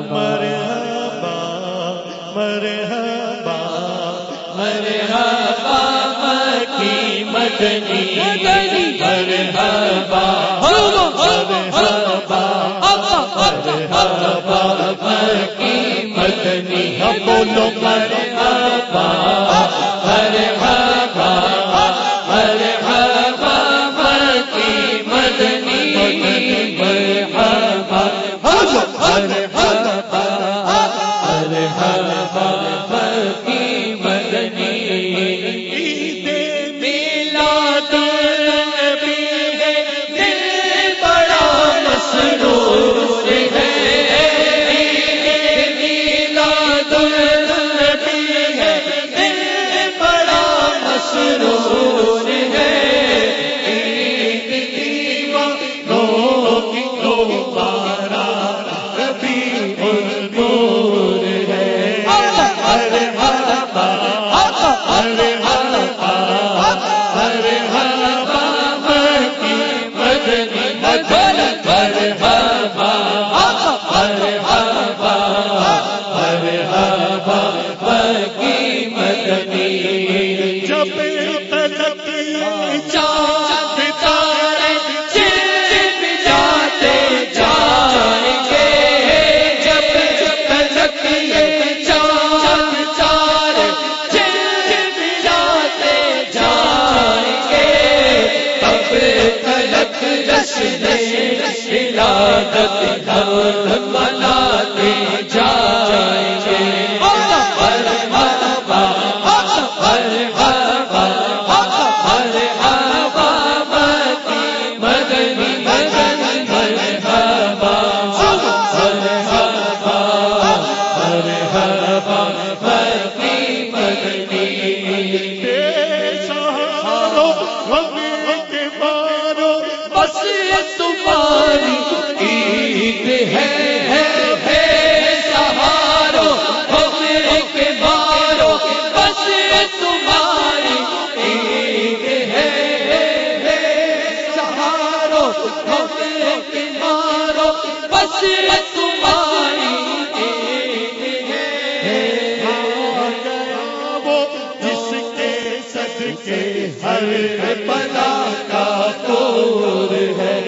مرحبا مرحبا مرحبا مکی مدنی مرحبا مرحبا مرحبا مکی مدنی بولو مرحبا مرحبا ولادت ہم مناتے جائیں گے۔ مرحبا مرحبا مرحبا مدنی مرحبا مرحبا مرحبا مدنی سہارو کے بس ہر بلا کا دور ہے۔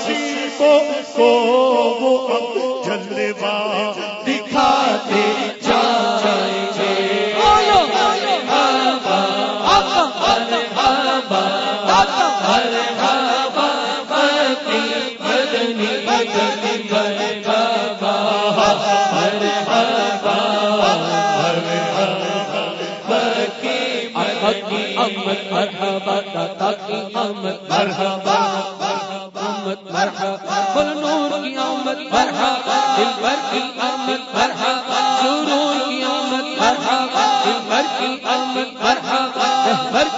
نصیبوں کو وہ اب جلوا دکھاتے جائیں گے ہر ہوا مکی مدنی مدنی مرحبا مرحبا داتا کی مرحبا امت نور کی آمد مرحبا دل بھر کی آمد مرحبا سرور کی آمد مرحبا دل بھر کی آمد مرحبا رہبر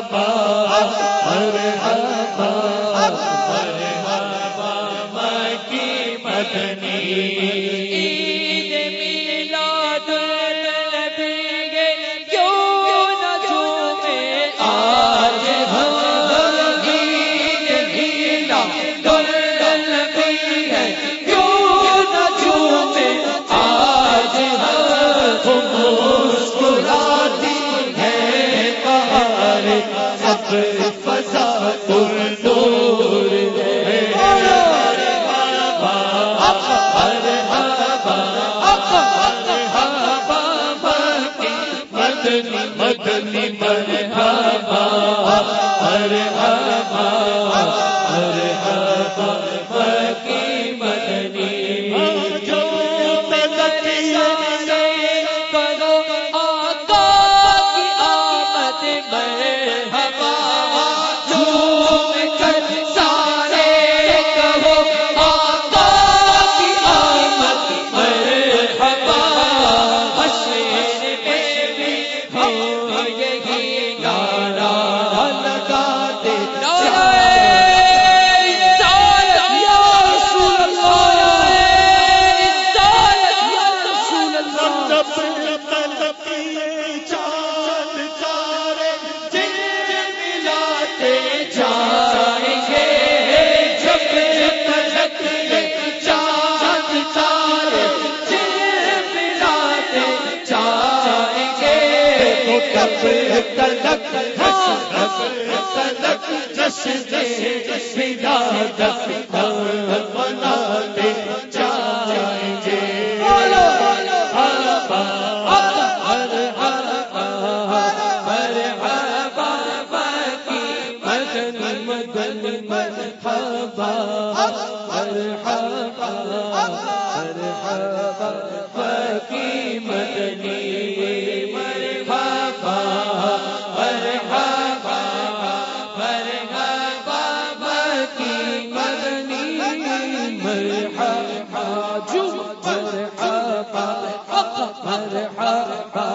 پاؤ Thank you. ہم تلک تلک جشن سیاد مناتے جائیں گے۔ ہر ہر ہر مدن مدن مرحبا ہر ہر ہر ہر مدنی مرحبا مرحبا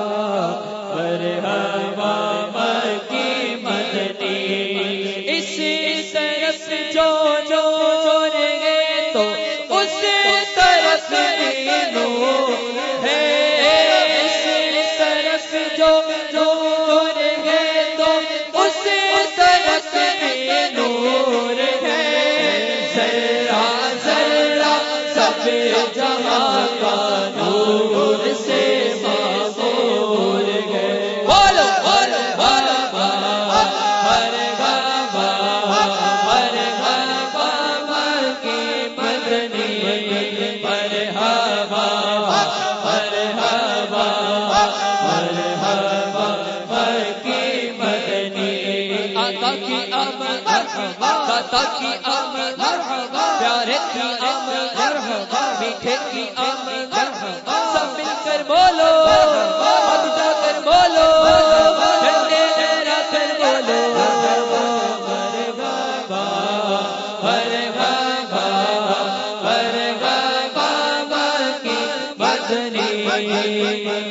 کی مرحبا پیارے کی مرحبا میٹھے کی مرحبا سب مل کر بولو کر بولو ٹھنڈے لہرا Thank you.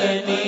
وطنی